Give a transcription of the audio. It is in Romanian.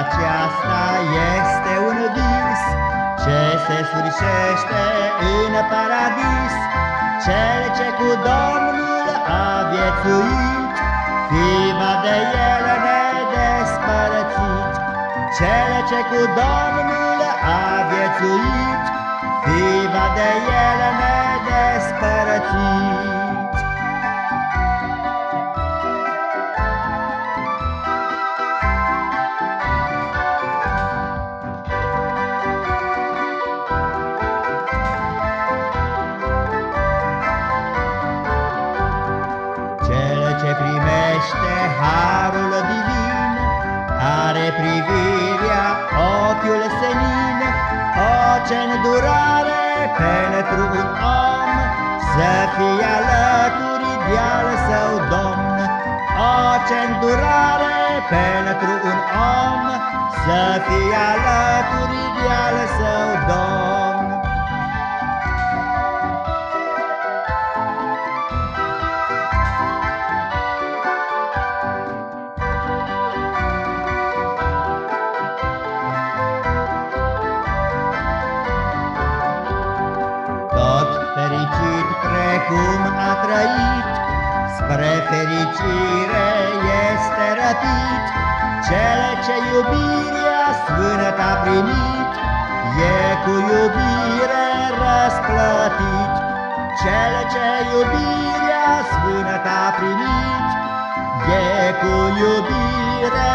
aceasta este un vis Ce se sfârșește în paradis. Cel ce cu Domnul a viețuit Fiva de el nedespărățit Cel ce cu Domnul a viețuit ce primește harul divin, are privirea, ochiul senin, o ce îndurare pentru un om, să fie alături de-al său domn. O ce îndurare pentru un om, să fie alături de-al său domn. Precum a trăit, Spre fericire este răpit, Cel ce iubirea sfântă a primit, E cu iubire răsplătit. Cel ce iubirea sfântă a primit, E cu iubire